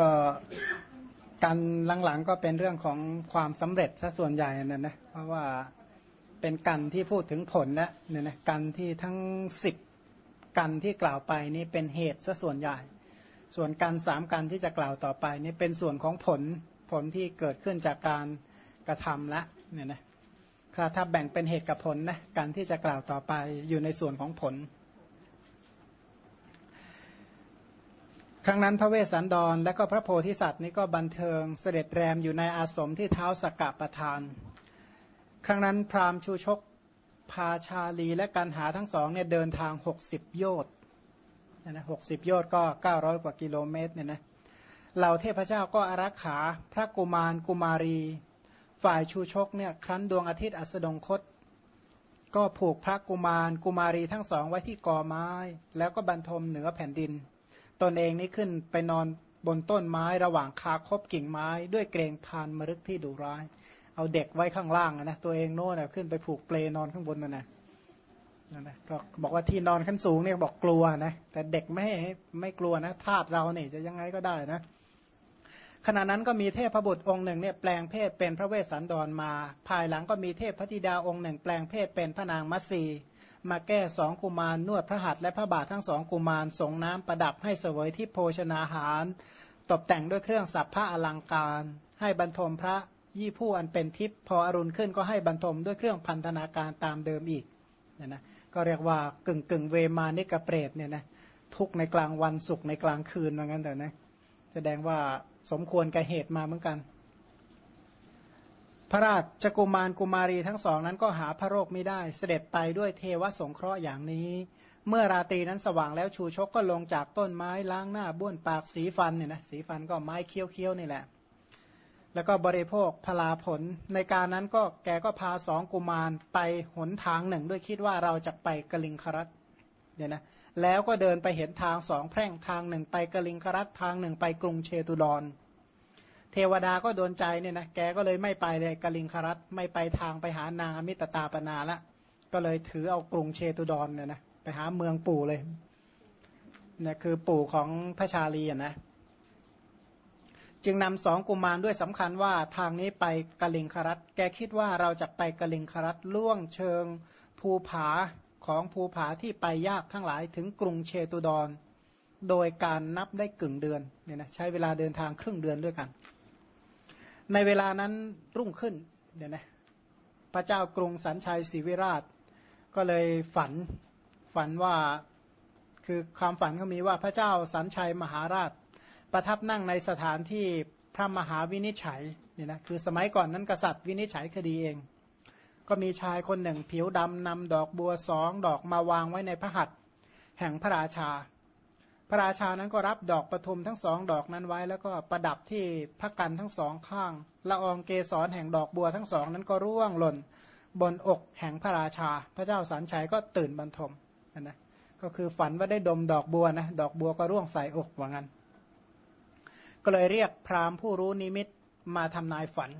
ก็การหลังๆก็เป็นเรื่องของความสำเร็จซะส่วนใหญ่นั่นนะเพราะว่าเป็นกันที่พูดถึงผลแล้วเนี่ยนะกันที่ทั้งสิบกันที่กล่าวไปนี่เป็นเหตุซะส่วนใหญ่ ส่วนการสามกันที่จะกล่าวต่อไปนี่เป็นส่วนของผลผลที่เกิดขึ้นจากการกระทำละเนี่ยนะถ้าถ้าแบ่งเป็นเหตุกับผลนะการที่จะกล่าวต่อไปอยู่ในส่วนของผล ครั้งนั้นพระเวสสันดร และก็พระโพธิสัตว์นี้ก็บันเทิงเสด็จแรมอยู่ในอาสมที่เท้าสกกะประทาน ครั้งนั้นพราหมณ์ชูชกพาชาลีและกันหาทั้งสองเนี่ยเดินทางหกสิบโยชน์นะหกสิบโยชน์ก็เก้าร้อยกว่ากิโลเมตรเนี่ยนะเหล่าเทพเจ้าก็อารักขาพระกุมารกุมารี ฝ่ายชูชกเนี่ยครั้นดวงอาทิตย์อัสดงคต ก็ผูกพระกุมารกุมารีทั้งสองไว้ที่กอไม้ แล้วก็บรรทมเหนือแผ่นดิน ตนเองนี่ขึ้นไปนอนบนต้นไม้ระหว่างคาคบกิ่งไม้ด้วยเกรงพานมรึกที่ดุร้าย เอาเด็กไว้ข้างล่างนะตัวเองโน่นขึ้นไปผูกเปลนอนข้างบนนั่นนะนั่นนะก็บอกว่าที่นอนขั้นสูงเนี่ยบอกกลัวนะแต่เด็กไม่ไม่กลัวนะธาตุเราเนี่ยจะยังไงก็ได้นะขณะนั้นก็มีเทพบุตรองค์หนึ่งเนี่ยแปลงเพศเป็นพระเวสสันดรมา ภายหลังก็มีเทพพธิดาองค์หนึ่ง แปลงเพศเป็นพระนางมัตสี มาแก้สองกุมารนวดพระหัตถ์และพระบาททั้งสองกุมารส่งน้ำประดับให้เสวยที่โภชนาหาร ตกแต่งด้วยเครื่องสัพพะอลังการ ให้บรรทมพระยี่ผู้อันเป็นทิพย์พออรุณขึ้นก็ให้บรรทมด้วยเครื่องพันธนาการตามเดิมอีกเนี่ยนะก็เรียกว่ากึ่งกึ่งเวมานิกเปรตเนี่ยนะทุกในกลางวันสุขในกลางคืนว่างั้นแต่นะแสดงว่าสมควรกับเหตุมาเหมือนกัน พระราชกุมารกุมารีทั้งสองนั้นก็หาพระโรคไม่ได้ เสด็จไปด้วยเทวสงเคราะห์อย่างนี้ เมื่อราตรีนั้นสว่างแล้วชูชกก็ลงจากต้นไม้ล้างหน้าบ้วนปากสีฟันเนี่ยนะสีฟันก็ไม้เคี้ยวเคี้ยวนี่แหละ แล้วก็บริโภคพลาผลในการนั้นก็แกก็พาสองกุมารไปหนทางหนึ่ง ด้วยคิดว่าเราจะไปกลิงครัตเนี่ยนะแล้วก็เดินไปเห็นทางสองแพร่งทางหนึ่งไปกลิงครัตทางหนึ่งไปกรุงเชตุดร เทวดาก็โดนใจเนี่ยนะแกก็เลยไม่ไปเลยกลิงครัตไม่ไปทางไปหานางอมิตตาปนาละ ก็เลยถือเอากรุงเชตุดรเนี่ยนะไปหาเมืองปู่เลยเนี่ยคือปู่ของพระชาลีอะนะจึงนำสองกุมารด้วยสำคัญว่าทางนี้ไปกลิงครัตแกคิดว่าเราจะไปกลิงครัตล่วงเชิงภูผาของภูผาที่ไปยากทั้งหลายถึงกรุงเชตุดร โดยการนับได้กึ่งเดือนเนี่ยนะใช้เวลาเดินทางครึ่งเดือนด้วยกัน ในเวลานั้นรุ่งขึ้นเนี่ยนะพระเจ้ากรุงสันชัยศรีวิราช ก็เลยฝันฝันว่าคือความฝันก็มีว่าพระเจ้าสันชัยมหาราช ประทับนั่งในสถานที่พระมหาวินิจฉัยเนี่ยนะคือสมัยก่อนนั้นกษัตริย์วินิจฉัยคดีเอง ก็มีชายคนหนึ่งผิวดำนำดอกบัวสองดอกมาวางไว้ในพระหัตถ์แห่งพระราชา พระราชานั้นก็รับดอกประทุมทั้งสองดอกนั้นไว้แล้วก็ประดับที่พระกันทั้งสองข้างละอองเกสรแห่งดอกบัวทั้งสองนั้นก็ร่วงหล่นบนอกแห่งพระราชา พระเจ้าสันชัยก็ตื่นบรรทมนะก็คือฝันว่าได้ดมดอกบัวนะดอกบัวก็ร่วงใส่อกว่างั้น ก็เลยเรียกพราหมณ์ผู้รู้นิมิตมาทำนายฝัน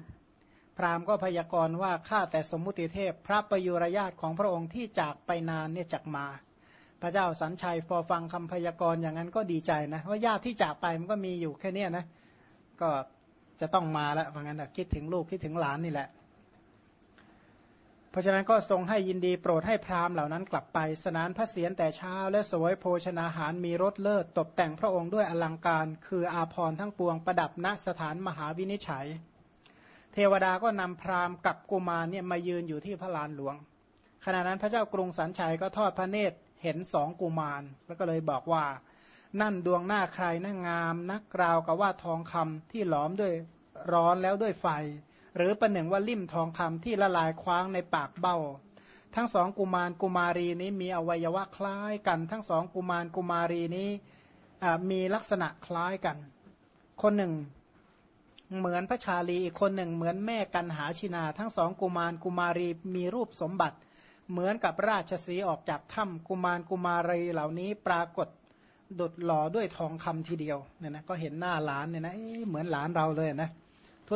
พราหมณ์ก็พยากรณ์ว่าข้าแต่สมมุติเทพ พระประยุรญาตของพระองค์ที่จากไปนานเนี่ยจักมา พระเจ้าสันชัยพอฟังคำพยากรณ์อย่างนั้นก็ดีใจนะว่าญาติที่จากไปมันก็มีอยู่แค่นี้นะ ก็จะต้องมาแล้วเพราะงั้นคิดถึงลูกคิดถึงหลานนี่แหละ เพราะฉะนั้นก็ทรงให้ยินดีโปรดให้พราหมณ์เหล่านั้นกลับไป สนานพระเศียรแต่เช้า และสวยโภชนาหารมีรถเลิศ ตกแต่งพระองค์ด้วยอลังการ คืออาพรทั้งปวงประดับณสถานมหาวินิจฉัย เทวดาก็นำพราหมณ์กับกุมารเนี่ยมายืนอยู่ที่พระลานหลวงขณะนั้นพระเจ้ากรุงสันชัยก็ทอดพระเนตร เห็นสองกุมาร แล้วก็เลยบอกว่า นั่นดวงหน้าใครน่างาม นักกราวกับว่าทองคำที่หลอมด้วยร้อนแล้วด้วยไฟ หรือประหนึ่งว่าลิ่มทองคำที่ละลายคว้างในปากเบ้า ทั้งสองกุมารกุมารีนี้มีอวัยวะคล้ายกัน ทั้งสองกุมารกุมารีนี้มีลักษณะคล้ายกัน คนหนึ่งเหมือนพระชาลีอีกคนหนึ่งเหมือนแม่กันหาชินา ทั้งสองกุมารกุมารีมีรูปสมบัติ เหมือนกับราชสีออกจากถ้ำกุมารกุมารีเหล่านี้ปรากฏดุดหล่อด้วยทองคำทีเดียวเนี่ยนะก็เห็นหน้าหลานเนี่ยนะเหมือนหลานเราเลยนะ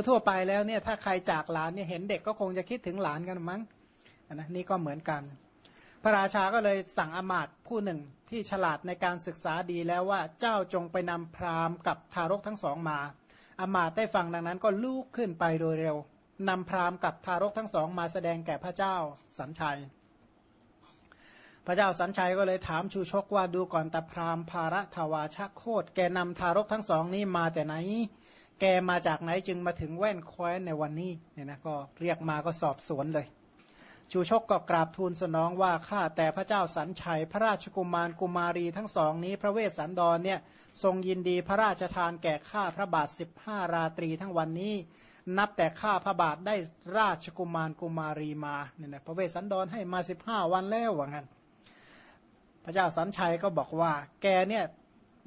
ทั่วๆไปแล้วเนี่ยถ้าใครจากหลานเนี่ยเห็นเด็กก็คงจะคิดถึงหลานกันมั้งนะนี่ก็เหมือนกัน พระราชาก็เลยสั่งอมาตผู้หนึ่งที่ฉลาดในการศึกษาดีแล้วว่าเจ้าจงไปนำพราหมณ์กับทารกทั้งสองมาอมาตได้ฟังดังนั้นก็ลุกขึ้นไปโดยเร็วนำพราหมณ์กับทารกทั้งสองมาแสดงแก่พระเจ้าสันชัย พระเจ้าสันชัยก็เลยถามชูชกว่าดูก่อนตาพราหมณ์ภาระทวาชโคตแกนำทารกทั้งสองนี้มาแต่ไหน แกมาจากไหนจึงมาถึงแว่นแคว้นในวันนี้เนี่ยนะก็เรียกมาก็สอบสวนเลย ชูชกก็กราบทูลสนองว่าข้าแต่พระเจ้าสันชัย พระราชกุมารกุมารีทั้งสองนี้ พระเวสสันดรเนี่ยทรงยินดีพระราชทานแก่ข้าพระบาทสิบห้าราตรีทั้งวันนี้นับแต่ข้าพระบาทได้ราชกุมารกุมารีมาเนี่ยนะพระเวสสันดรให้มาสิบห้าวันแล้วว่างั้น พระเจ้าสันชัยก็บอกว่า แกเนี่ย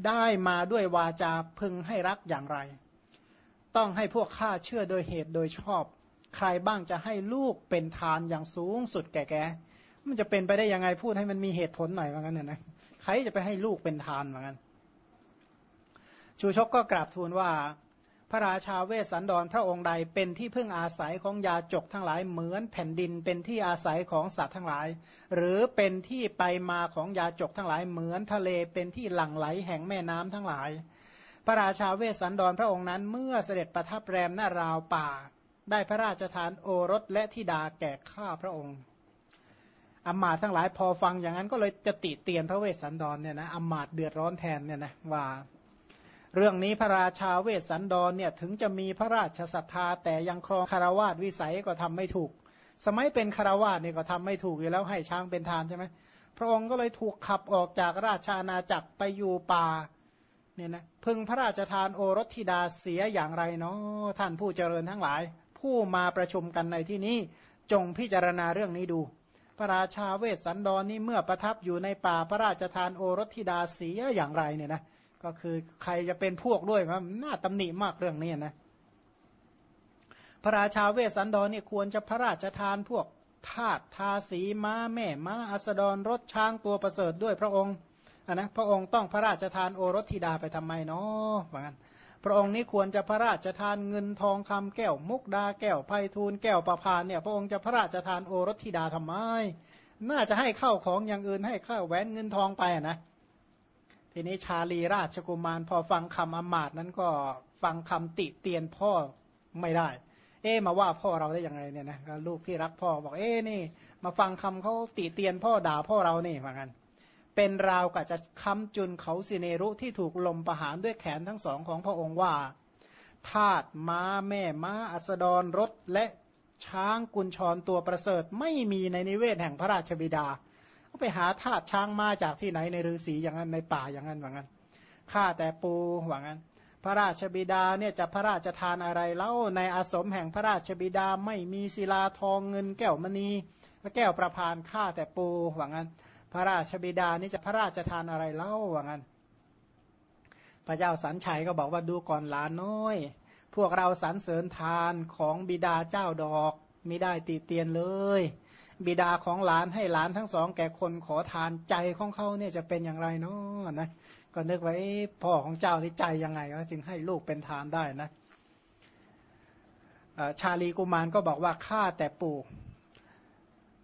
ได้มาด้วยวาจาพึงให้รักอย่างไร ต้องให้พวกข้าเชื่อโดยเหตุโดยชอบ ใครบ้างจะให้ลูกเป็นทานอย่างสูงสุดแก่แกมันจะเป็นไปได้ยังไงพูดให้มันมีเหตุผลหน่อยว่างั้นเนี่ยนะใครจะไปให้ลูกเป็นทานว่างั้น ชูชกก็กราบทูลว่า พระราชาเวสสันดรพระองค์ใดเป็นที่พึ่งอาศัยของยาจกทั้งหลายเหมือนแผ่นดินเป็นที่อาศัยของสัตว์ทั้งหลาย หรือเป็นที่ไปมาของยาจกทั้งหลายเหมือนทะเลเป็นที่หลั่งไหลแห่งแม่น้ำทั้งหลาย พระราชาเวสสันดรพระองค์นั้นเมื่อเสด็จประทับแรมหน้าราวป่า ได้พระราชทานโอรสและธิดาแก่ข้าพระองค์อมาตทั้งหลายพอฟังอย่างนั้นก็เลยจะติเตียนพระเวสสันดรเนี่ยนะอมาตเดือดร้อนแทนเนี่ยนะว่า เรื่องนี้พระราชาเวสสันดรเนี่ยถึงจะมีพระราชศรัทธาแต่ยังครองคารวาสวิสัยก็ทำไม่ถูก สมัยเป็นคารวาสเนี่ยก็ทำไม่ถูกอยู่แล้วให้ช้างเป็นทานใช่ไหมพระองค์ก็เลยถูกขับออกจากราชาณาจักรไปอยู่ป่าเนี่ยนะพึงพระราชทานโอรสธิดาเสียอย่างไรเนาะท่านผู้เจริญทั้งหลาย ผู้มาประชุมกันในที่นี้จงพิจารณาเรื่องนี้ดู พระราชาเวสสันดรนนี้เมื่อประทับอยู่ในป่าพระราชทานโอรสธิดาเสียอย่างไรเนี่ยนะ ก็คือใครจะเป็นพวกด้วยมันน่าตำหนิมากเรื่องนี้นะ พระราชาเวสสันดรเนี่ยควรจะพระราชทานพวกทาตทาสีม้าแม่ม้าอัสดรรถช้างตัวประเสริฐด้วยพระองค์นนะพระองค์ต้องพระราชทานโอรสธิดาไปทำไมเนาะว่างั้นพระองค์นี้ควรจะพระราชทานเงินทองคำแก้วมุกดาแก้วไพทูลแก้วประพานเนี่ยพระองค์จะพระราชทานโอรสธิดาทำไม น่าจะให้เข้าของอย่างอื่นให้ข้าวแหวนเงินทองไปนะ ทีนี้ชาลีราชกุมารพอฟังคำอมาตนั้นก็ฟังคำติเตียนพ่อไม่ได้ เอ๊มาว่าพ่อเราได้ยังไงเนี่ยนะลูกที่รักพ่อบอกเอ๊นี่ มาฟังคำเขาติเตียนพ่อด่าพ่อเรานี่ว่างั้นเป็นราวกับจะค้ำจุนเขาสิเนรุที่ถูกลมประหารด้วยแขนทั้งสองของพระองค์ว่าทาตม้าแม่ม้าอัสดรรถและช้างกุญชรตัวประเสริฐไม่มีในนิเวศแห่งพระราชบิดา ไปหาทาตุช้างมาจากที่ไหนในฤาษีอย่างนั้นในป่าอย่างนั้นว่างั้นข้าแต่ปูว่างั้น พระราชบิดาเนี่ยจะพระราชทานอะไรเล่าในอาสมแห่งพระราชบิดาไม่มีศิลาทองเงินแก้วมณีและแก้วประพานข้าแต่ปูว่างั้น พระราชบิดานี่จะพระราชทานอะไรเล่าว่างั้น พระเจ้าสันชัยก็บอกว่าดูก่อนหลานน้อย พวกเราสรรเสริญทานของบิดาเจ้าดอกไม่ได้ตีเตียนเลย บิดาของหลานให้หลานทั้งสองแก่คนขอทานใจของเขาเนี่ยจะเป็นอย่างไรเนาะนะก็นึกไว้พ่อของเจ้าที่ใจยังไงก็จึงให้ลูกเป็นทานได้นะชาลีกุมารก็บอกว่าข้าแต่ปู่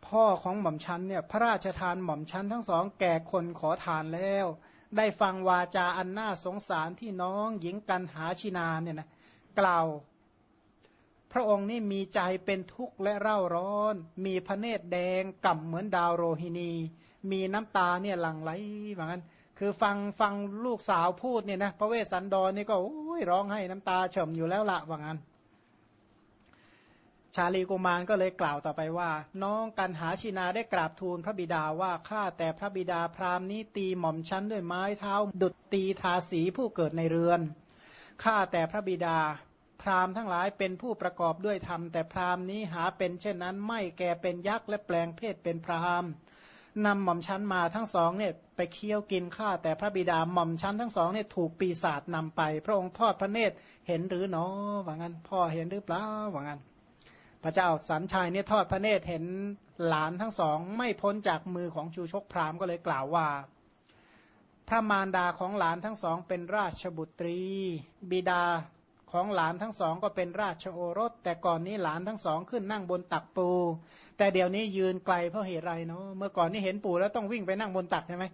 พ่อของหม่อมชันเนี่ยพระราชทานหม่อมชันทั้งสองแก่คนขอทานแล้ว ได้ฟังวาจาอันน่าสงสารที่น้องหญิงกันหาชินาเนี่ยนะกล่าว พระองค์นี่มีใจเป็นทุกข์และเร่าร้อน มีพระเนตรแดงก่ำเหมือนดาวโรฮินี มีน้ำตาเนี่ยหลั่งไหลเหมือนกันคือฟังฟังลูกสาวพูดเนี่ยนะพระเวสสันดรนี่ก็ร้องให้น้ำตาเฉมอยู่แล้วละว่างั้น ชาลีกุมารก็เลยกล่าวต่อไปว่า น้องกันหาชินาได้กราบทูลพระบิดาว่าข้าแต่พระบิดาพราหมณ์นี้ตีหม่อมชั้นด้วยไม้เท้า ดุดตีทาสีผู้เกิดในเรือนข้าแต่พระบิดา พราหมณ์ทั้งหลายเป็นผู้ประกอบด้วยธรรม แต่พราหมณ์นี้หาเป็นเช่นนั้นไม่แก่เป็นยักษ์และแปลงเพศเป็นพราหมณ์นำหม่อมชั้นมาทั้งสองเนี่ยไปเคี้ยวกินข้าแต่พระบิดาหม่อมชั้นทั้งสองเนี่ยถูกปีศาจนำไป พระองค์ทอดพระเนตรเห็นหรือเนาะว่างั้นพ่อเห็นหรือเปล่าว่างั้น พระเจ้าสันชัยเนี่ยทอดพระเนตรเห็นหลานทั้งสองไม่พ้นจากมือของชูชกพราหมณ์ก็เลยกล่าวว่า พระมารดาของหลานทั้งสองเป็นราชบุตรี บิดา ของหลานทั้งสองก็เป็นราชโอรส แต่ก่อนนี้หลานทั้งสองขึ้นนั่งบนตักปู แต่เดี๋ยวนี้ยืนไกลเพราะเหตุไรเนาะเมื่อก่อนนี้เห็นปู่แล้วต้องวิ่งไปนั่งบนตักใช่ไหม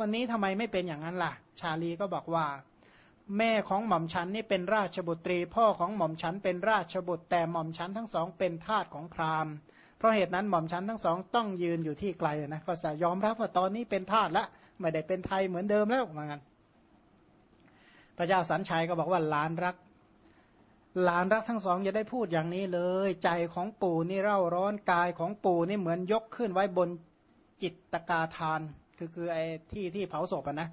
วันนี้ทำไมไม่เป็นอย่างนั้นล่ะ ชาลีก็บอกว่า แม่ของหม่อมฉันนี่เป็นราชบุตรี พ่อของหม่อมฉันเป็นราชบุตร แต่หม่อมฉันทั้งสองเป็นทาสของพราหมณ์ เพราะเหตุนั้นหม่อมฉันทั้งสองต้องยืนอยู่ที่ไกลนะก็จะยอมรับว่าตอนนี้เป็นทาสละไม่ได้เป็นไทยเหมือนเดิมแล้วเหมือนกันพระเจ้าสันชัยก็บอกว่าหลานรัก หลานรักทั้งสองอย่าได้พูดอย่างนี้เลย ใจของปู่นี่เร่าร้อนกายของปู่นี่เหมือนยกขึ้นไว้บนจิตตกาทาน คือคือไอ้ที่ที่เผาศพนะ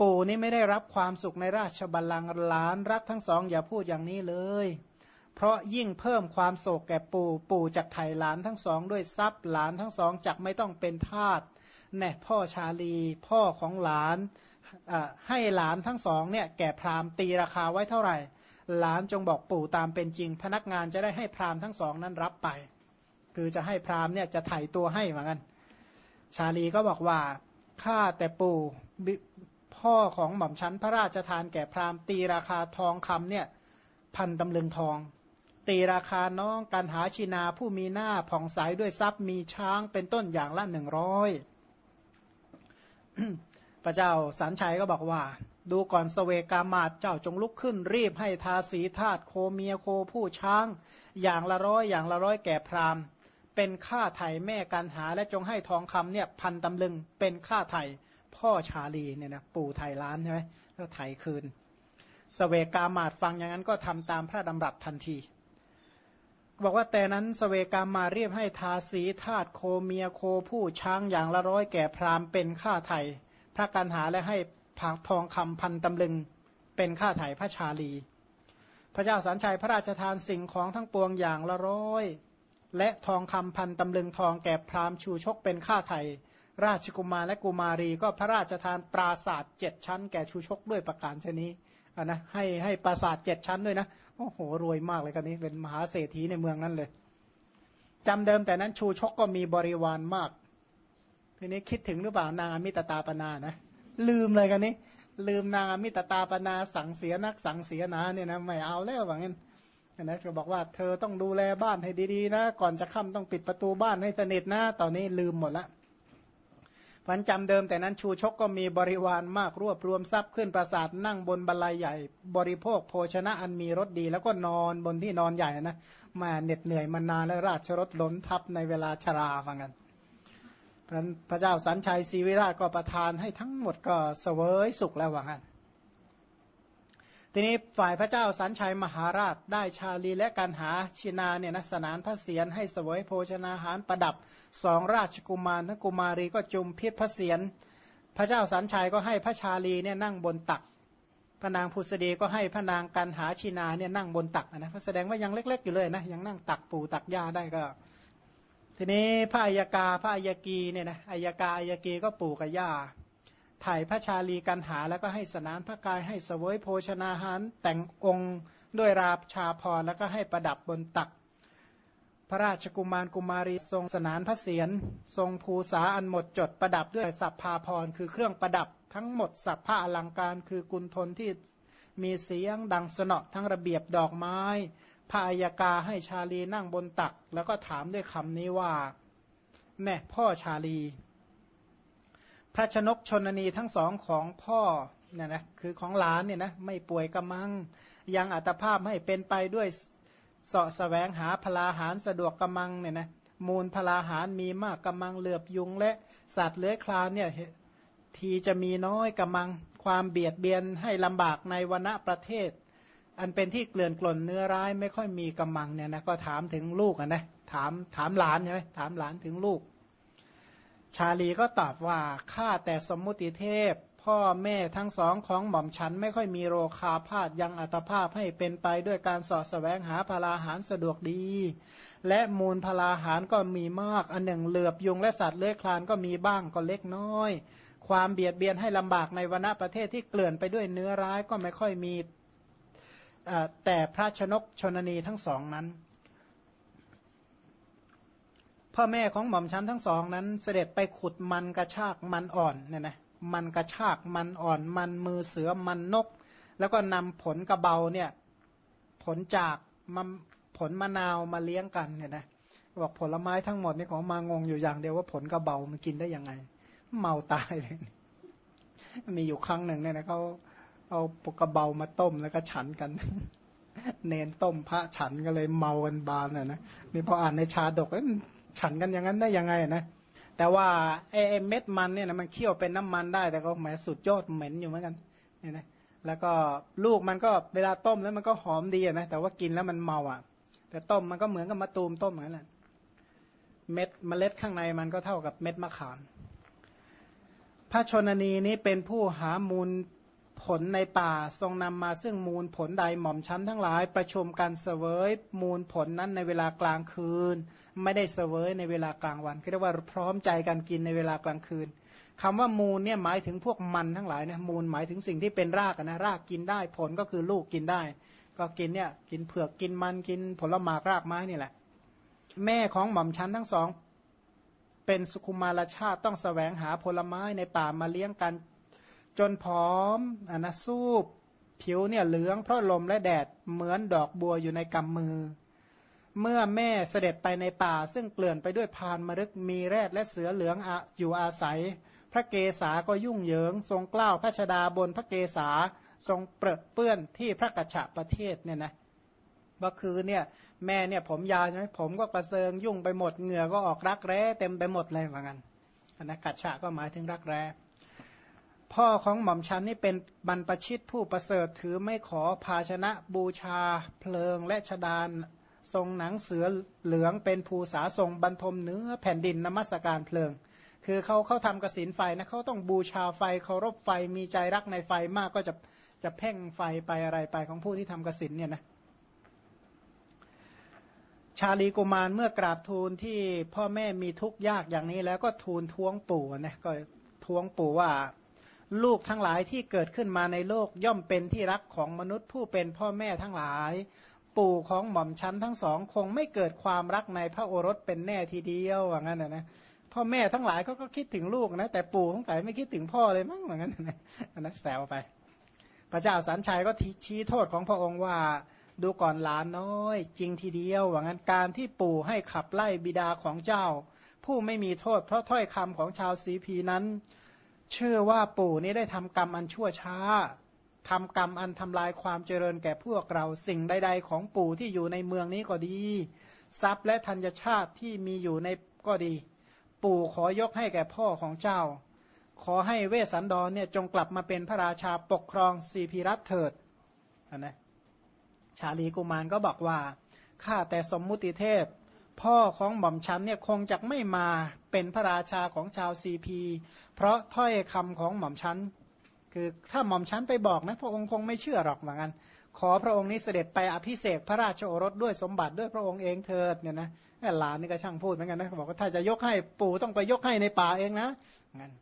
ปู่นี่ไม่ได้รับความสุขในราชบัลลังก์หลานรักทั้งสอง อย่าพูดอย่างนี้เลย เพราะยิ่งเพิ่มความโศกแก่ปู่ปู่จักไถ่หลานทั้งสอง ด้วยทรัพย์หลานทั้งสองจักไม่ต้องเป็นทาสแน่พ่อชาลี พ่อของหลานให้หลานทั้งสองเนี่ยแก่พราหมณ์ตีราคาไว้เท่าไหร่ หลานจงบอกปู่ตามเป็นจริง พนักงานจะได้ให้พราหมณ์ทั้งสองนั้นรับไป คือจะให้พราหมณ์เนี่ยจะไถ่ตัวให้เหมือนกัน ชาลีก็บอกว่าข้าแต่ปู่พ่อของหม่อมชั้นพระราชทานแก่พราหมณ์ตีราคาทองคำเนี่ยพันตำลึงทอง ตีราคาน้องการหาชินาผู้มีหน้าผ่องใสด้วยทรัพย์มีช้างเป็นต้นอย่างละหนึ่งร้อยพระเจ้าสันชัยก็บอกว่า ดูก่อนสเวกามาตเจ้าจงลุกขึ้น รีบให้ทาสีธาตุโคเมียโคผู้ช้าง อย่างละร้อยอย่างละร้อยแก่พราหมณ์ เป็นค่าไถ่แม่การหา และจงให้ทองคำเนี่ยพันตำลึงเป็นค่าไถ่พ่อชาลีเนี่ยนะปู่ไถ่ล้านใช่ไหมก็ไถ่คืนสเวกามาตฟังอย่างนั้นก็ทำตามพระดำรัสทันที บอกว่าแต่นั้นสเวกามาเรียบให้ทาสีธาตุโคเมียโคผู้ช้างอย่างละร้อยแก่พราหมณ์เป็นค่าไถ่พระกันหาและให้ ผักทองคำพันตำลึง เป็นค่าไถ่พระชาลี พระเจ้าสันชัยพระราชทานสิ่งของทั้งปวงอย่างละร้อย และทองคำพันตำลึงทองแก่พราหมณ์ชูชกเป็นค่าไถ่ราชกุมารและกุมารีก็พระราชทานปราศาสตร์เจ็ดชั้นแก่ชูชกด้วยประการชนี้อะนะให้ให้ปราศาสตร์เจ็ดชั้นด้วยนะโอ้โหรวยมากเลยกันนี้เป็นมหาเศรษฐีในเมืองนั้นเลยจำเดิมแต่นั้นชูชกก็มีบริวารมาก ทีนี้คิดถึงหรือเปล่านางอมิตตาปนานะ ลืมเลยกันนี้ ลืมนางอมิตตาปนาสังเสียนักสังเสียนาเนี่ยนะไม่เอาแล้วว่างั้นนะก็บอกว่าเธอต้องดูแลบ้านให้ดีๆนะ ก่อนจะค่ำต้องปิดประตูบ้านให้สนิทนะ ตอนนี้ลืมหมดละพันจำเดิมแต่นั้นชูชกก็มีบริวารมากรวบรวมทรัพย์ขึ้นปราสาทนั่งบนบันไลใหญ่ บริโภคโภชนะอันมีรสดี แล้วก็นอนบนที่นอนใหญ่นะมาเหน็ดเหนื่อยมานานและราชรถล้นทับในเวลาชราว่างั้น พระเจ้าสันชัยศรีวิราชก็ประทานให้ทั้งหมดก็เสวยสุขแล้วว่างั้นทีนี้ฝ่ายพระเจ้าสันชัยมหาราชได้ชาลีและการหาชินาเนี่ยนะสนานพระเศียรให้เสวยโภชนาหารประดับสองราชกุมารทั้งกุมารีก็จุมพิษพระเศียรพระเจ้าสันชัยก็ให้พระชาลีเนี่ยนั่งบนตัก พระนางพุษดีก็ให้พระนางกันหาชินาเนี่ยนั่งบนตักนะแสดงว่ายังเล็ก ๆ อยู่เลยนะยังนั่งตักปูตักยาได้ก็ ทีนี้พระอัยกาพระอัยกีเนี่ยนะอัยกาอัยกีก็ปู่กับย่าถ่ายพระชาลีกันหาแล้วก็ให้สนานพระกายให้สวยโภชนาหารแต่งองค์ด้วยราบชาพรแล้วก็ให้ประดับบนตัก พระราชกุมารกุมารีทรงสนานพระเศียรทรงภูษาอันหมดจดประดับด้วยสัพพาพรคือเครื่องประดับทั้งหมดสัพพะอลังการคือกุลทนที่มีเสียงดังสนอทั้งระเบียบดอกไม้ พระอัยกาให้ชาลีนั่งบนตัก แล้วก็ถามด้วยคำนี้ว่า แม่พ่อชาลี พระชนกชนนีทั้งสองของพ่อเนี่ยนะคือของหลานเนี่ยนะไม่ป่วยกำมัง ยังอัตภาพให้เป็นไปด้วยเสาะแสวงหาพลาหารสะดวกกำมังเนี่ยนะมูลพลาหารมีมากกำมังเหลือบยุงและสัตว์เลื้อยคลานเนี่ยทีจะมีน้อยกำมังความเบียดเบียนให้ลำบากในวณประเทศ อันเป็นที่เกลื่อนกลนเนื้อร้ายไม่ค่อยมีกำมังเนี่ยนะก็ถามถึงลูกนะถามถามหลานใช่ไหมถามหลานถึงลูก ชาลีก็ตอบว่าข้าแต่สมมุติเทพ พ่อแม่ทั้งสองของหม่อมฉันไม่ค่อยมีโรคาพาธยังอัตภาพให้เป็นไปด้วยการสอดแสวงหาพลาหารสะดวกดี และมูลพลาหารก็มีมาก อันหนึ่งเหลือบยุงและสัตว์เลื้อยคลานก็มีบ้างก็เล็กน้อยความเบียดเบียนให้ลำบากในวณประเทศที่เกลื่อนไปด้วยเนื้อร้ายก็ไม่ค่อยมี แต่พระชนกชนนีทั้งสองนั้น พ่อแม่ของหม่อมชั้นทั้งสองนั้น เสด็จไปขุดมันกระชากมันอ่อนเนี่ยนะมันกระชากมันอ่อน มันมือเสือมันนก แล้วก็นำผลกระเบาเนี่ยผลจากมะผลมะนาวมาเลี้ยงกันเนี่ยนะบอกผลไม้ทั้งหมดนี่ของมางงอยู่อย่างเดียวว่าผลกระเบามันกินได้ยังไง เมาตายเลย มีอยู่ครั้งหนึ่งเนี่ยนะเขา เอาปกระเบามาต้มแล้วก็ฉันกัน เนนต้มพระฉันก็เลยเมากันบานนะนะนี่พออ่านในชาดกฉันกันอย่างนั้นได้ยังไงนะแต่ว่าไอ้เม็ดมันเนี่ยนะมันเคี่ยวเป็นน้ำมันได้แต่ก็แหมสุดยอดเหม็นอยู่เหมือนกันเนี่ยนะแล้วก็ลูกมันก็เวลาต้มแล้วมันก็หอมดีนะแต่ว่ากินแล้วมันเมาอะ แต่ต้มมันก็เหมือนกับมะตูมต้มเหมือนกันแหละเม็ดเมล็ดข้างในมันก็เท่ากับเม็ดมะขามพระชนนีนี้เป็นผู้หามูล ผลในป่าทรงนำมาซึ่งมูลผลใดหม่อมชั้นทั้งหลาย ประชุมกันเสวยมูลผลนั้นในเวลากลางคืน ไม่ได้เสวยในเวลากลางวันเรียกว่าพร้อมใจกันกินในเวลากลางคืนคำว่ามูลเนี่ยหมายถึงพวกมันทั้งหลายนะมูลหมายถึงสิ่งที่เป็นรากนะรากกินได้ ผลก็คือลูกกินได้ ก็กินเนี่ยกินเผือกกินมันกินผลไม้รากไม้นี่แหละ แม่ของหม่อมชั้นทั้งสองเป็นสุขุมารชาติต้องสแสวงหาผลไม้ในป่ามาเลี้ยงกัน จนผอมอนนะสูบผิวเนี่ยเหลืองเพราะลมและแดดเหมือนดอกบัวอยู่ในกำมือ เมื่อแม่เสด็จไปในป่า ซึ่งเกลื่อนไปด้วยพานมรึกมีแรดและเสือเหลืองออยู่อาศัย พระเกศาก็ยุ่งเหยิง ทรงกล้าวพระชดาบนพระเกศาทรงเปรอะเปื้อนที่พระกัจฉประเทศเนี่ยนะว่าคือเนี่ยแม่เนี่ยผมยาวใช่ไหมผมก็กระเซิงยุ่งไปหมดเหงื่อก็ออกรักแร้เต็มไปหมดเลยเหมือนกันนะกัจฉะก็หมายถึงรักแร้ พ่อของหม่อมชันนี่เป็นบรรพชิตผู้ประเสริฐถือไม่ขอภาชนะบูชาเพลิงและชดานทรงหนังเสือเหลืองเป็นภูษาทรงบรรทมเนื้อแผ่นดินนมัสการเพลิง คือเขาเขาทำกสินไฟนะเขาต้องบูชาไฟเคารพไฟมีใจรักในไฟมากก็จะจะเพ่งไฟไปอะไรไปของผู้ที่ทำกสินเนี่ยนะชาลีกุมารเมื่อกราบทูลที่พ่อแม่มีทุกข์ยากอย่างนี้แล้วก็ทูลท้วงปู่นะก็ท้วงปู่ว่า ลูกทั้งหลายที่เกิดขึ้นมาในโลกย่อมเป็นที่รักของมนุษย์ผู้เป็นพ่อแม่ทั้งหลาย ปู่ของหม่อมชั้นทั้งสองคงไม่เกิดความรักในพระโอรสเป็นแน่ทีเดียวว่างั้นนะนะพ่อแม่ทั้งหลายเขาก็คิดถึงลูกนะแต่ปู่ทั้งหลายไม่คิดถึงพ่อเลยมั้งว่างั้นนะนะแซวไป พระเจ้าสันชัยก็ชี้โทษของพระองค์ว่าดูก่อนหลานน้อย จริงทีเดียวว่างั้นการที่ปู่ให้ขับไล่บิดาของเจ้า ผู้ไม่มีโทษเพราะถ้อยคำของชาวสีพีนั้น เชื่อว่าปู่นี้ได้ทำกรรมอันชั่วช้าทำกรรมอันทำลายความเจริญแก่พวกเราสิ่งใด ๆ ของปู่ที่อยู่ในเมืองนี้ก็ดี ทรัพย์และธัญชาติที่มีอยู่ในก็ดี ปู่ขอยกให้แก่พ่อของเจ้า ขอให้เวสสันดรเนี่ยจงกลับมาเป็นพระราชาปกครองสีพิรัตเถิดนะชาลีกุมารก็บอกว่าข้าแต่สมมุติเทพ พ่อของหม่อมชันเนี่ยคงจะไม่มาเป็นพระราชาของชาวซีพี เพราะถ้อยคำของหม่อมชันคือถ้าหม่อมชันไปบอกนะพระองค์คงไม่เชื่อหรอกเหมือนกันขอพระองค์นี้เสด็จไปอภิเษกพระราชโอรสด้วยสมบัติด้วยพระองค์เองเถิดเนี่ยนะหลานนี่ก็ช่างพูดเหมือนกันนะบอกว่าถ้าจะยกให้ปู่ต้องไปยกให้ในป่าเองนะงั้น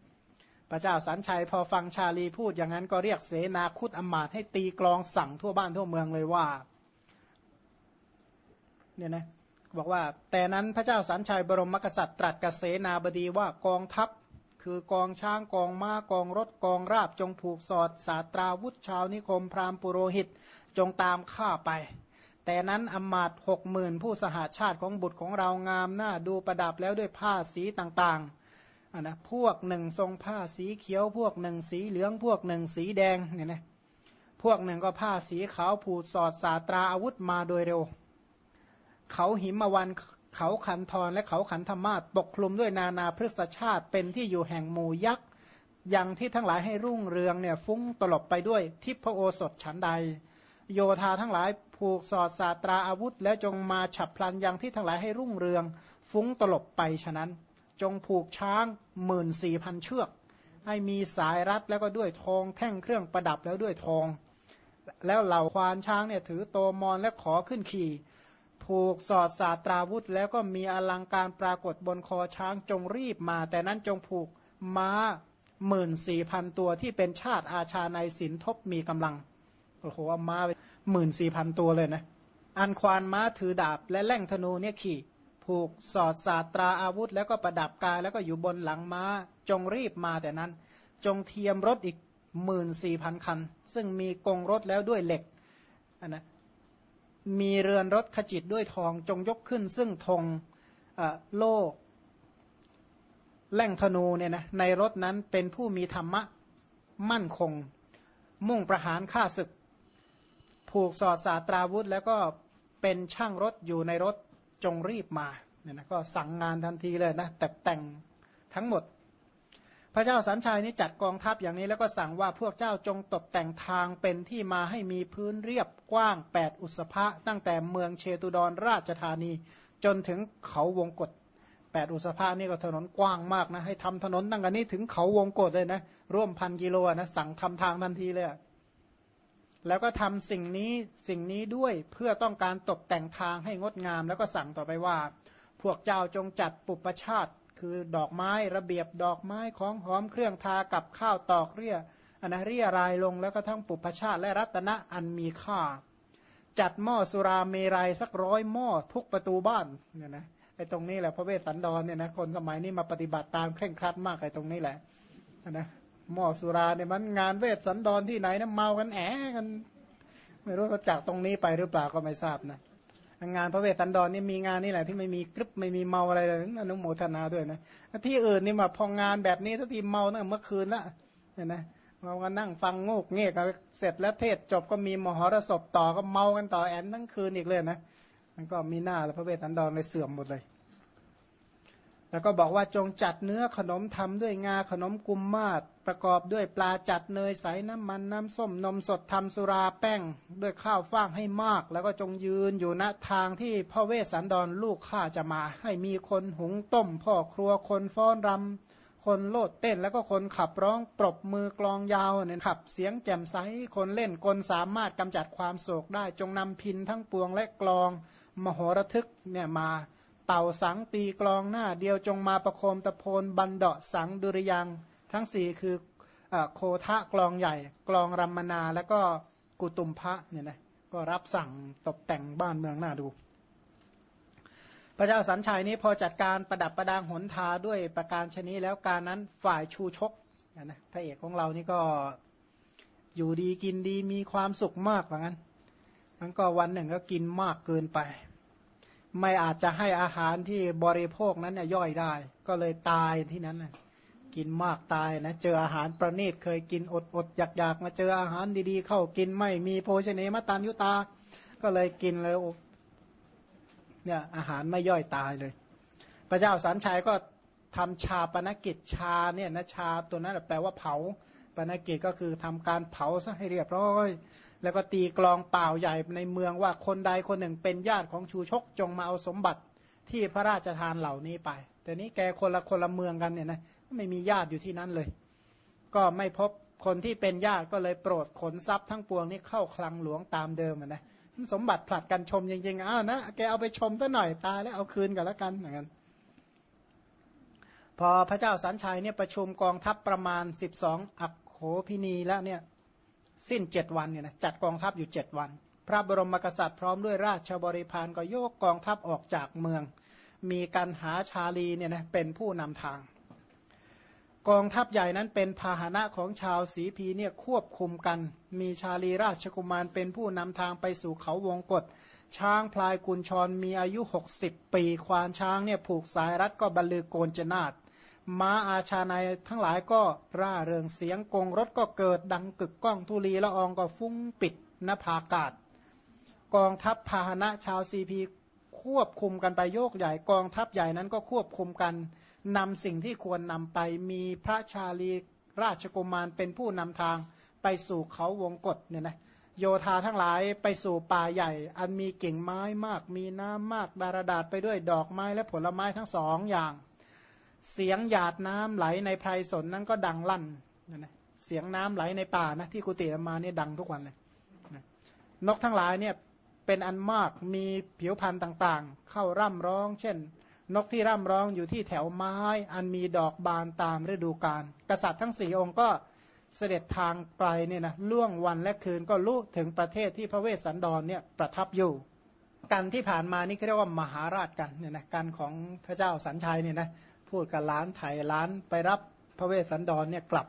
พระเจ้าสันชัยพอฟังชาลีพูดอย่างนั้นก็เรียกเสนาคุดอมาตให้ตีกลองสั่งทั่วบ้านทั่วเมืองเลยว่าเนี่ยนะ บอกว่า แต่นั้นพระเจ้าสันชัยบรมกษัตริย์ตรัสกับเสนาบดีว่ากองทัพ คือกองช้างกองม้ากองรถกองราบจงผูกสอดสาตราวุธชาวนิคมพราหมณ์ปุโรหิตจงตามข้าไป แต่นั้นอมาตหกหมื่นผู้สหาชาติของบุตรของเรางามหน้าดูประดับแล้วด้วยผ้าสีต่างๆนะพวกหนึ่งทรงผ้าสีเขียวพวกหนึ่งสีเหลืองพวกหนึ่งสีแดงเนี่ยนะพวกหนึ่งก็ผ้าสีขาวผูดสอดสาตราอาวุธมาโดยเร็ว เขาหิมวันเขาขันทรและเขาขันธมาศปกคลุมด้วยนานาพฤกษชาติ เป็นที่อยู่แห่งหมู่ยักษ์ยังที่ทั้งหลายให้รุ่งเรืองเนี่ยฟุ้งตลบไปด้วยทิพโอสถฉันใด โยธาทั้งหลายผูกสอดสาตราอาวุธ แล้วจงมาฉับพลันยังที่ทั้งหลายให้รุ่งเรือง ฟุ้งตลบไปฉะนั้น จงผูกช้างหมื่นสี่พันเชือก ให้มีสายรัดแล้วก็ด้วยทองแท่งเครื่องประดับแล้วด้วยทอง แล้วเหล่าควานช้างเนี่ยถือโตมอนและขอขึ้นขี่ ผูกสอดสาตราวุธ แล้วก็มีอลังการปรากฏบนคอช้างจงรีบมา แต่นั้นจงผูกม้าหมื่นสี่พันตัวที่เป็นชาติอาชาในสินทบมีกำลังโอ้โหม้าหมื่นสี่พันตัวเลยนะ อันควานม้าถือดาบและแล่งธนูเนี่ยขี่ ผูกสอดสาตราอาวุธ แล้วก็ประดับกายแล้วก็อยู่บนหลังม้าจงรีบมาแต่นั้น จงเทียมรถอีกหมื่นสี่พันคัน ซึ่งมีกงรถแล้วด้วยเหล็กนนะ มีเรือนรถขจิตด้วยทองจงยกขึ้น ซึ่งธงโลกแล่งธนูเนี่ยนะในรถนั้นเป็นผู้มีธรรมะมั่นคง มุ่งประหารฆ่าศึก ผูกสอดสาตราวุธ แล้วก็เป็นช่างรถอยู่ในรถจงรีบมาเนี่ยนะก็สั่งงานทันทีเลยนะแต่แต่งทั้งหมด พระเจ้าสัญชัยนี่จัดกองทัพอย่างนี้แล้วก็สั่งว่าพวกเจ้าจงตกแต่งทางเป็นที่มาให้มีพื้นเรียบกว้าง 8 อุสภะตั้งแต่เมืองเชตุดรราชธานี จนถึงเขาวงกฏแปดอุสภานี่ก็ถนนกว้างมากนะ ให้ทำถนนตั้งแต่นี้ถึงเขาวงกฏเลยนะ ร่วมพันกิโลนะสั่งทำทางทันทีเลย แล้วก็ทำสิ่งนี้สิ่งนี้ด้วยเพื่อต้องการตกแต่งทางให้งดงาม แล้วก็สั่งต่อไปว่า พวกเจ้าจงจัดปุปชาติ คือดอกไม้ระเบียบดอกไม้ของหอมเครื่องทากับข้าวตอกเรียอันนะเรียรายลงแล้วก็ทั้งปุปชาติและรัตนะอันมีค่า จัดหม้อสุราเมรัยสักร้อยหม้อทุกประตูบ้านเนี่ยนะไอ้ตรงนี้แหละพระเวสสันดรเนี่ยนะคนสมัยนี้มาปฏิบัติตามเคร่งครัดมากไอ้ตรงนี้แหละนะหม้อสุราเนี่ยมันงานเวสสันดรที่ไหนนะเมากันแอะกัน ไม่รู้เขาจากตรงนี้ไปหรือเปล่าก็ไม่ทราบนะ งานพระเวสสันดรนี่มีงานนี่แหละที่ไม่มีกริบไม่มีเมาอะไรเลยอนุโมทนาด้วยนะที่อื่นนี่มาพองานแบบนี้ทันทีเมาตั้งเมื่อคืนละเห็นไหมเราก็นั่งฟังงกเงี้ยเสร็จแล้วเทศจบก็มีมหรสพต่อก็เมากันต่อแอนทั้งคืนอีกเลยนะมันก็มีหน้าแล้วพระเวสสันดรเลยเสื่อมหมดเลย แล้วก็บอกว่าจงจัดเนื้อขนมทำด้วยงาขนมกุมมาศ ประกอบด้วยปลาจัดเนยใสน้ำมันน้ำส้มนมสดทำสุราแป้งด้วยข้าวฟ่างให้มาก แล้วก็จงยืนอยู่ณทางที่พ่อเวสสันดรลูกข้าจะมา ให้มีคนหุงต้ม พ่อครัวคนฟ้อนรำคนโลดเต้นแล้วก็คนขับร้องปรบมือกลองยาวเนี่ยขับเสียงแจ่มใสคนเล่นคนสามารถกำจัดความโศกได้จงนำพินทั้งปวงและกลองมโหระทึกเนี่ยมาเป่าสังตีกลองหน้าเดียวจงมาประโคมตะโพนบันเดาะสังดุริยัง ทั้งสี่คือโคทะกลองใหญ่ กลองรัมมนาแล้วก็กุตุมพระเนี่ยนะก็รับสั่งตกแต่งบ้านเมืองหน้าดู พระเจ้าสัญชัยนี้พอจัดการประดับประดางหนทาด้วยประการชนี้แล้วการนั้นฝ่ายชูชกนะพระเอกของเรานี่ก็อยู่ดีกินดีมีความสุขมากเหมือนกันมันก็วันหนึ่งก็กินมากเกินไป ไม่อาจจะให้อาหารที่บริโภคนั้นย่อยได้ ก็เลยตายที่นั้นนะ กินมากตายนะ เจออาหารประณีตเคยกินอดอดอยากอยากมาเจออาหารดีๆ เข้ากินไม่มีโภชเนมตันยุตา ก็เลยกินเลยเนี่ยอาหารไม่ย่อยตายเลย พระเจ้าสันชัยก็ทำชาปนกิจชาเนี่ยนะชาตัวนั้นแปลว่าเผาปนกิจก็คือทำการเผาซะให้เรียบร้อย แล้วก็ตีกลองเปล่าใหญ่ในเมืองว่าคนใดคนหนึ่งเป็นญาติของชูชกจงมาเอาสมบัติที่พระราชทานเหล่านี้ไป แต่นี้แกคนละคนละเมืองกันเนี่ยนะไม่มีญาติอยู่ที่นั้นเลย ก็ไม่พบคนที่เป็นญาติก็เลยโปรดขนทรัพย์ทั้งปวงนี้เข้าคลังหลวงตามเดิมนะสมบัติผลัดกันชมจริงๆอ้าวนะแกเอาไปชมซะหน่อยตายแล้วเอาคืนกันแล้วกันเหมือนกันพอพระเจ้าสันชัยเนี่ยประชุมกองทัพประมาณ 12 อักโขพินีแล้วเนี่ยสิ้นเจ็ดวันเนี่ยนะจัดกองทัพอยู่เจ็ดวัน พระบรมกษัตริย์พร้อมด้วยราชบริพารก็โยกกองทัพออกจากเมือง มีการหาชาลีเนี่ยนะเป็นผู้นำทาง กองทัพใหญ่นั้นเป็นพาหนะของชาวสีพีเนี่ยควบคุมกัน มีชาลีราชกุมารเป็นผู้นำทางไปสู่เขาวงกฏช้างพลายกุญชรมีอายุ 60 ปี ควานช้างเนี่ยผูกสายรัดก็บรรลือโกนจนาดม้าอาชาในทั้งหลายก็ร่าเริงเสียงกงรถก็เกิดดังกึกก้องทุลีละอองก็ฟุ้งปิดนภากาศ กองทัพพาหนะชาวซีพีควบคุมกันไปโยกใหญ่กองทัพใหญ่นั้นก็ควบคุมกัน นำสิ่งที่ควรนำไปมีพระชาลีราชกุมารเป็นผู้นำทางไปสู่เขาวงกฏเนี่ยนะโยธาทั้งหลายไปสู่ป่าใหญ่ อันมีกิ่งไม้มาก มีน้ำมากดารดาษไปด้วยดอกไม้และผลไม้ทั้งสองอย่าง เสียงหยาดน้ำไหลในไพรสนนั้นก็ดังลั่นนะเสียงน้ำไหลในป่านะที่กุฏิมาเนี่ยดังทุกวันเลยนกทั้งหลายเนี่ยเป็นอันมากมีผิวพันธุ์ต่างๆ เข้าร่ำร้อง เช่น นกที่ร่ำร้องอยู่ที่แถวไม้ อันมีดอกบานตามฤดูกาลกษัตริย์ทั้งสี่องค์ก็เสด็จทางไกลเนี่ยนะล่วงวันและคืนก็ลุถึงประเทศที่พระเวสสันดรเนี่ยประทับอยู่ กันที่ผ่านมานี่เรียกว่ามหาราชกันเนี่ยนะการของพระเจ้าสันชัยเนี่ยนะพูดกับล้านไถ่ล้านไปรับพระเวสสันดรเนี่ยกลับ